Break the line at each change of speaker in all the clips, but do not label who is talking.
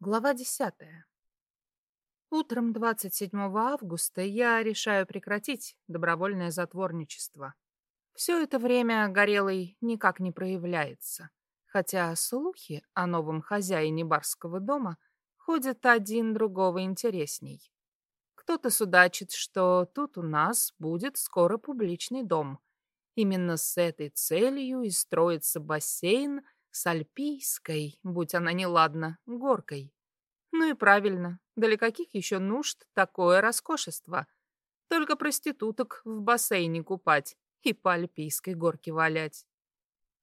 Глава десятая. Утром 27 августа я решаю прекратить добровольное затворничество. Все это время Горелый никак не проявляется, хотя слухи о новом хозяине барского дома ходят один другого интересней. Кто-то судачит, что тут у нас будет скоро публичный дом. Именно с этой целью и строится бассейн – с альпийской, будь она неладна, горкой. Ну и правильно, для каких еще нужд такое роскошество? Только проституток в бассейне купать и по альпийской горке валять.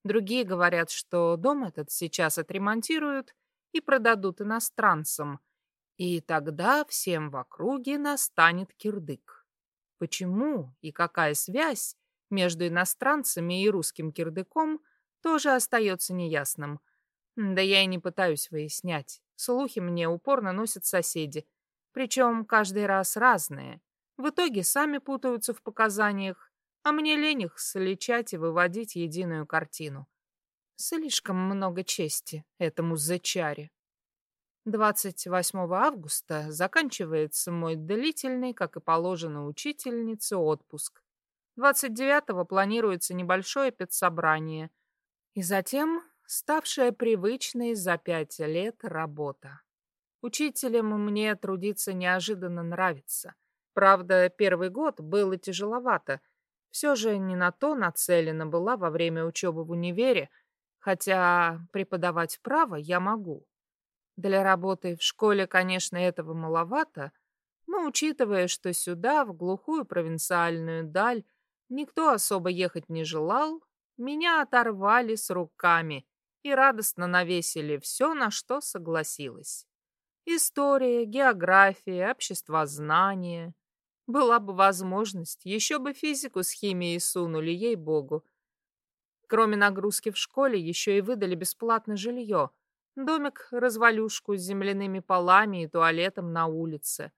Другие говорят, что дом этот сейчас отремонтируют и продадут иностранцам, и тогда всем в округе настанет кирдык. Почему и какая связь между иностранцами и русским кирдыком – тоже остается неясным. Да я и не пытаюсь выяснять. Слухи мне упорно носят соседи. Причем каждый раз разные. В итоге сами путаются в показаниях, а мне лень их сличать и выводить единую картину. Слишком много чести этому зачаре. 28 августа заканчивается мой длительный, как и положено учительнице, отпуск. 29-го планируется небольшое педсобрание — и затем ставшая привычной за пять лет работа. Учителем мне трудиться неожиданно нравится. Правда, первый год было тяжеловато. Все же не на то нацелена была во время учебы в универе, хотя преподавать право я могу. Для работы в школе, конечно, этого маловато, но учитывая, что сюда, в глухую провинциальную даль, никто особо ехать не желал, меня оторвали с руками и радостно навесили все, на что согласилась. История, география, обществознание. Была бы возможность, еще бы физику с химией сунули, ей-богу. Кроме нагрузки в школе, еще и выдали бесплатно жилье. Домик-развалюшку с земляными полами и туалетом на улице.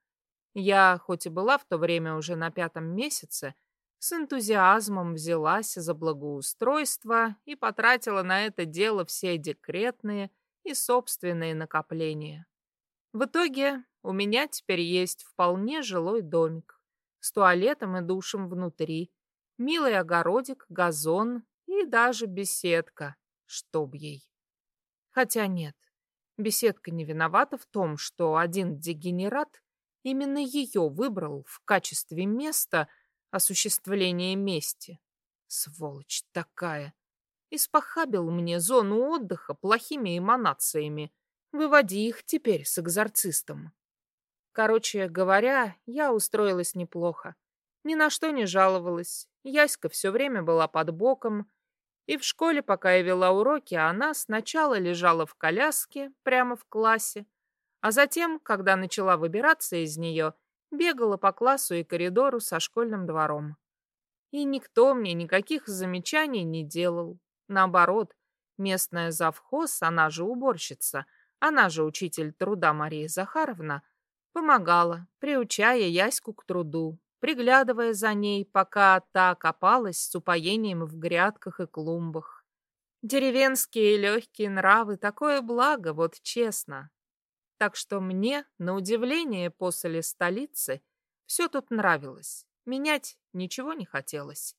Я, хоть и была в то время уже на пятом месяце, с энтузиазмом взялась за благоустройство и потратила на это дело все декретные и собственные накопления. В итоге у меня теперь есть вполне жилой домик с туалетом и душем внутри, милый огородик, газон и даже беседка, чтоб ей. Хотя нет, беседка не виновата в том, что один дегенерат именно ее выбрал в качестве места, осуществление мести. Сволочь такая. Испохабил мне зону отдыха плохими эманациями. Выводи их теперь с экзорцистом. Короче говоря, я устроилась неплохо. Ни на что не жаловалась. Яська все время была под боком. И в школе, пока я вела уроки, она сначала лежала в коляске прямо в классе, а затем, когда начала выбираться из нее, Бегала по классу и коридору со школьным двором. И никто мне никаких замечаний не делал. Наоборот, местная завхоз, она же уборщица, она же учитель труда Мария Захаровна, помогала, приучая Яську к труду, приглядывая за ней, пока та копалась с упоением в грядках и клумбах. Деревенские легкие нравы — такое благо, вот честно. Так что мне, на удивление, после столицы все тут нравилось. Менять ничего не хотелось.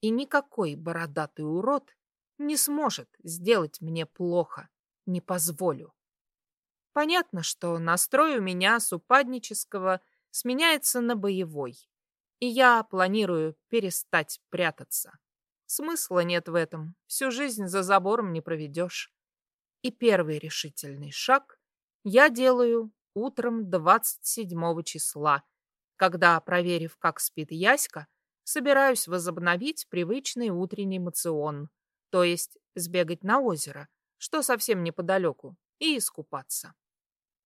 И никакой бородатый урод не сможет сделать мне плохо. Не позволю. Понятно, что настрой у меня с упаднического сменяется на боевой. И я планирую перестать прятаться. Смысла нет в этом. Всю жизнь за забором не проведешь. И первый решительный шаг я делаю утром 27 числа, когда, проверив, как спит Яська, собираюсь возобновить привычный утренний мацион, то есть сбегать на озеро, что совсем неподалеку, и искупаться.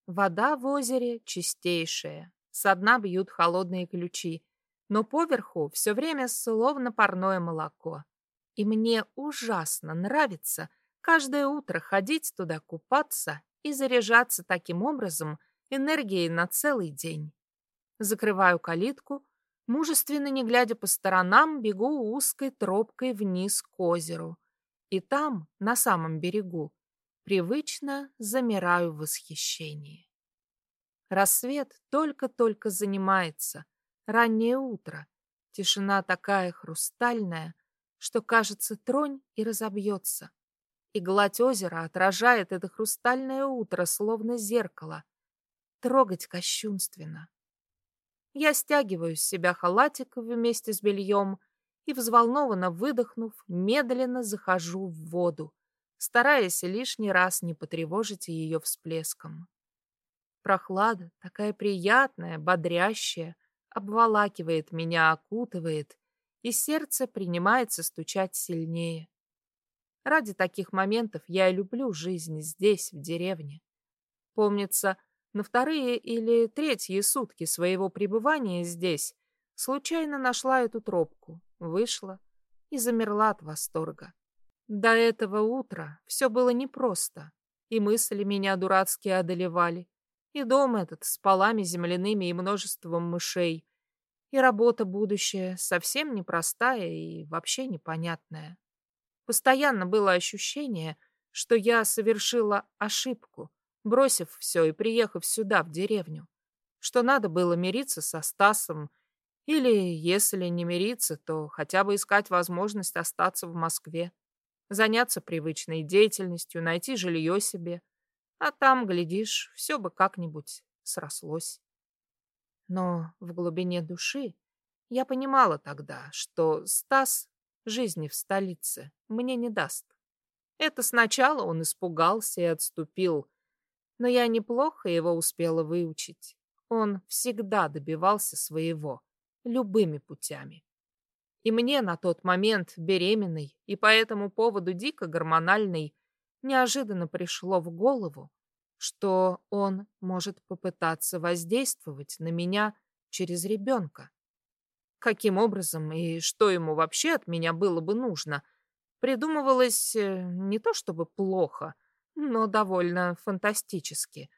Вода в озере чистейшая, со дна бьют холодные ключи, но поверху все время словно парное молоко. И мне ужасно нравится каждое утро ходить туда купаться и заряжаться таким образом энергией на целый день. Закрываю калитку, мужественно не глядя по сторонам, бегу узкой тропкой вниз к озеру. И там, на самом берегу, привычно замираю в восхищении. Рассвет только-только занимается, раннее утро, тишина такая хрустальная, что, кажется, тронь и разобьется. И гладь озера отражает это хрустальное утро, словно зеркало. Трогать кощунственно. Я стягиваю с себя халатик вместе с бельем и, взволнованно выдохнув, медленно захожу в воду, стараясь лишний раз не потревожить ее всплеском. Прохлада, такая приятная, бодрящая, обволакивает меня, окутывает, и сердце принимается стучать сильнее. Ради таких моментов я и люблю жизнь здесь, в деревне. Помнится, на вторые или третьи сутки своего пребывания здесь случайно нашла эту тропку, вышла и замерла от восторга. До этого утра все было непросто, и мысли меня дурацкие одолевали, и дом этот с полами земляными и множеством мышей, и работа будущая совсем непростая и вообще непонятная. Постоянно было ощущение, что я совершила ошибку, бросив все и приехав сюда, в деревню, что надо было мириться со Стасом, или, если не мириться, то хотя бы искать возможность остаться в Москве, заняться привычной деятельностью, найти жилье себе, а там, глядишь, все бы как-нибудь срослось. Но в глубине души я понимала тогда, что Стас жизни в столице мне не даст. Это сначала он испугался и отступил, но я неплохо его успела выучить. Он всегда добивался своего, любыми путями. И мне на тот момент, беременной и по этому поводу дико гормональной, неожиданно пришло в голову, что он может попытаться воздействовать на меня через ребенка. Каким образом и что ему вообще от меня было бы нужно, придумывалось э, не то чтобы плохо, но довольно фантастически.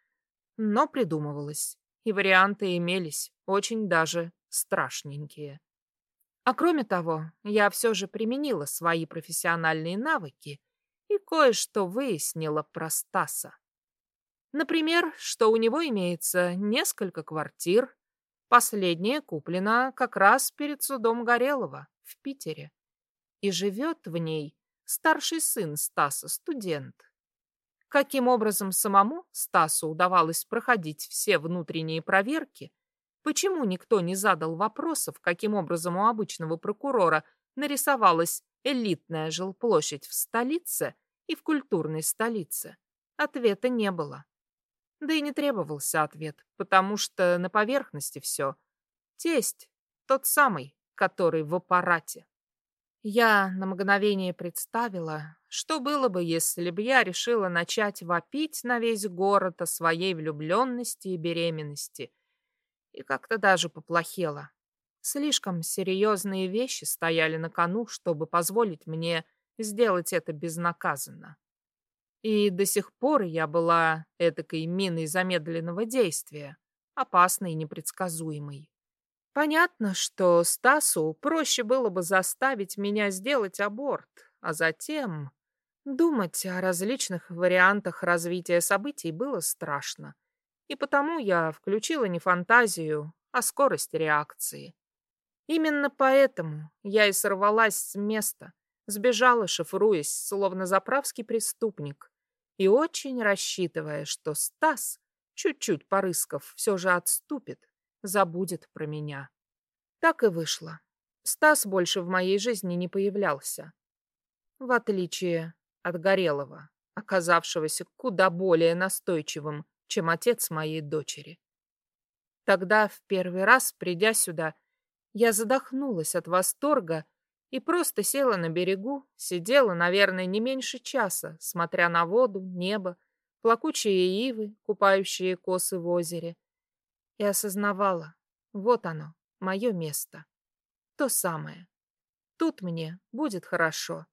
Но придумывалось, и варианты имелись, очень даже страшненькие. А кроме того, я все же применила свои профессиональные навыки и кое-что выяснила про Стаса. Например, что у него имеется несколько квартир. Последняя куплена как раз перед судом Горелого в Питере. И живет в ней старший сын Стаса, студент. Каким образом самому Стасу удавалось проходить все внутренние проверки, почему никто не задал вопросов, каким образом у обычного прокурора нарисовалась элитная жилплощадь в столице и в культурной столице, ответа не было. Да и не требовался ответ, потому что на поверхности все. Тесть, тот самый, который в аппарате. Я на мгновение представила, что было бы, если бы я решила начать вопить на весь город о своей влюбленности и беременности. И как-то даже поплохело. Слишком серьезные вещи стояли на кону, чтобы позволить мне сделать это безнаказанно. И до сих пор я была этакой миной замедленного действия, опасной и непредсказуемой. Понятно, что Стасу проще было бы заставить меня сделать аборт, а затем... Думать о различных вариантах развития событий было страшно. И потому я включила не фантазию, а скорость реакции. Именно поэтому я и сорвалась с места, сбежала, шифруясь, словно заправский преступник, и очень рассчитывая, что Стас, чуть-чуть порыскав, все же отступит, забудет про меня. Так и вышло. Стас больше в моей жизни не появлялся. В отличие от Горелого, оказавшегося куда более настойчивым, чем отец моей дочери. Тогда, в первый раз, придя сюда, я задохнулась от восторга и просто села на берегу, сидела, наверное, не меньше часа, смотря на воду, небо, плакучие ивы, купающие косы в озере, и осознавала, вот оно, мое место, то самое. Тут мне будет хорошо.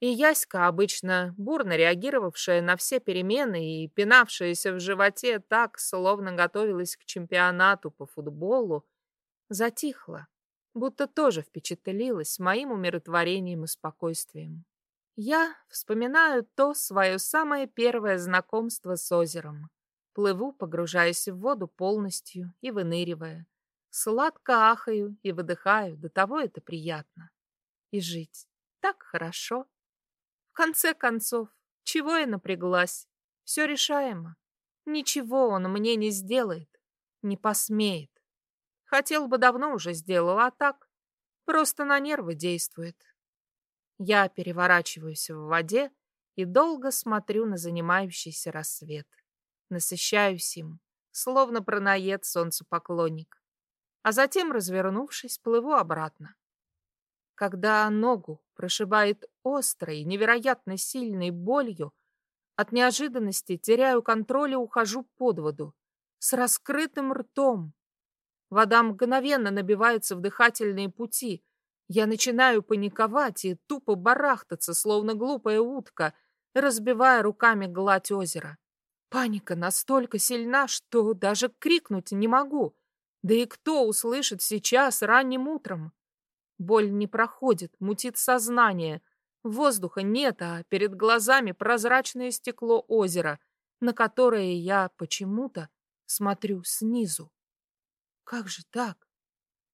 И Яська, обычно бурно реагировавшая на все перемены и пинавшаяся в животе так, словно готовилась к чемпионату по футболу, затихла будто тоже впечатлилась моим умиротворением и спокойствием. Я вспоминаю то свое самое первое знакомство с озером. Плыву, погружаясь в воду полностью и выныривая. Сладко ахаю и выдыхаю, до того это приятно. И жить так хорошо. В конце концов, чего я напряглась? Все решаемо. Ничего он мне не сделает, не посмеет. Хотел бы давно уже сделал, а так просто на нервы действует. Я переворачиваюсь в воде и долго смотрю на занимающийся рассвет. Насыщаюсь им, словно пронаед солнцепоклонник. А затем, развернувшись, плыву обратно. Когда ногу прошибает острой, невероятно сильной болью, от неожиданности теряю контроль и ухожу под воду, с раскрытым ртом. Вода мгновенно набивается в дыхательные пути, я начинаю паниковать и тупо барахтаться, словно глупая утка, разбивая руками гладь озера. Паника настолько сильна, что даже крикнуть не могу. Да и кто услышит сейчас ранним утром? Боль не проходит, мутит сознание. Воздуха нет, а перед глазами прозрачное стекло озера, на которое я почему-то смотрю снизу. Как же так?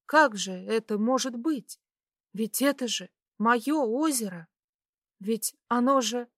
Как же это может быть? Ведь это же мое озеро. Ведь оно же